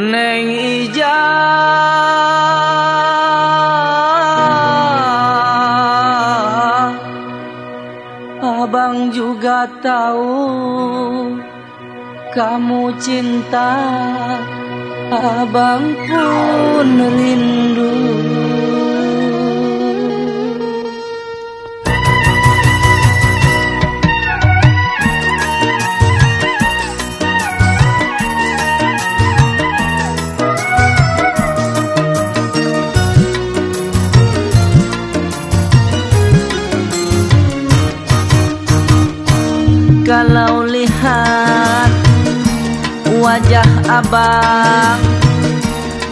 Neng Ija Abang juga tahu kamu cinta. Abang pun rindu wajah abang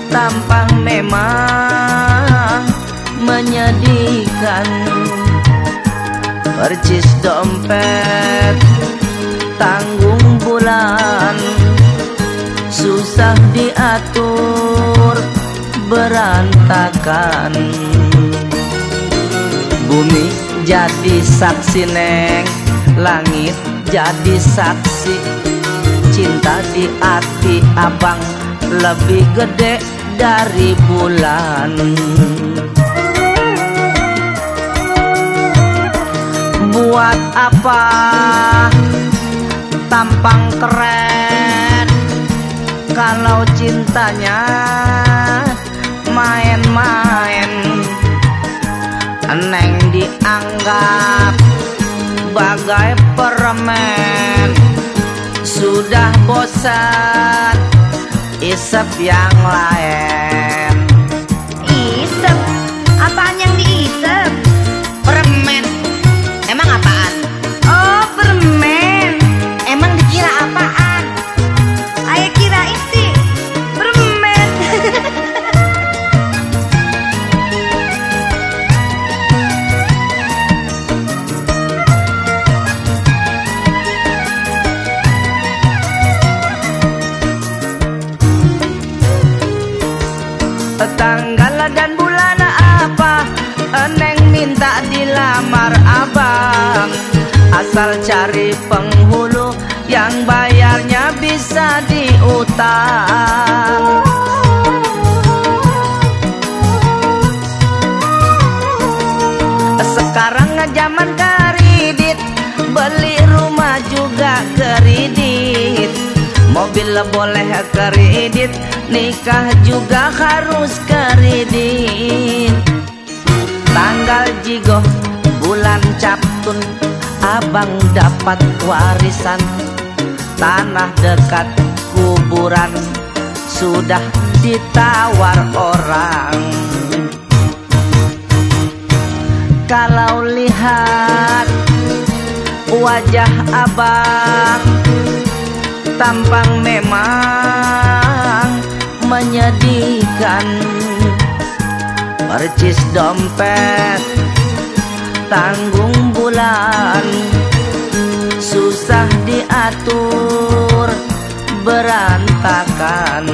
Tampang memang menyedihkan. Percis dompet tanggung bulan Susah diatur berantakan. Bumi jadi saksi neng Langit jadi saksi Cinta di hati abang Lebih gede dari bulan. Buat apa tampang keren? Kalau cintanya main-main Neng dianggap bagai permen Sudah bosan isep yang lain Tanggal dan bulan apa? Neng minta dilamar abang. Asal cari penghulu Yang bayarnya bisa diutang. Sekarang zaman kredit Beli rumah juga kredit Mobil boleh kredit Nikah juga harus kredit. Tanggal jigo bulan captun Abang dapat warisan. Tanah dekat kuburan Sudah ditawar orang. Kalau lihat wajah abang Tampang memang menyedihkan. Percis dompet tanggung bulan Susah diatur berantakan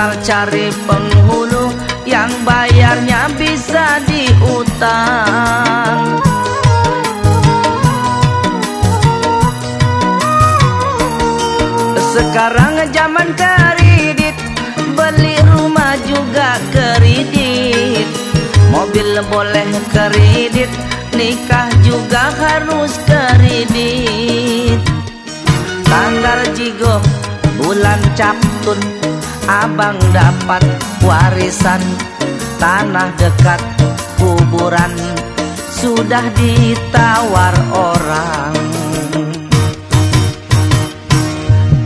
Asal cari penghulu Yang bayarnya bisa diutang. Sekarang zaman kredit Beli rumah juga kredit. Mobil boleh kredit Nikah juga harus kredit. Tanggal jigo bulan captun Abang dapat warisan Tanah dekat kuburan. Sudah ditawar orang.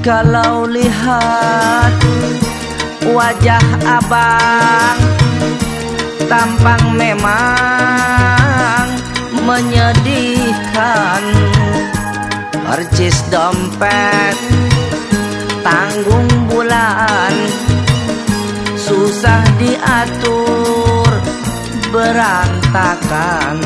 Kalau lihat wajah abang Tampang memang menyedihkan. Percis dompet Tanggung Susah diatur Berantakan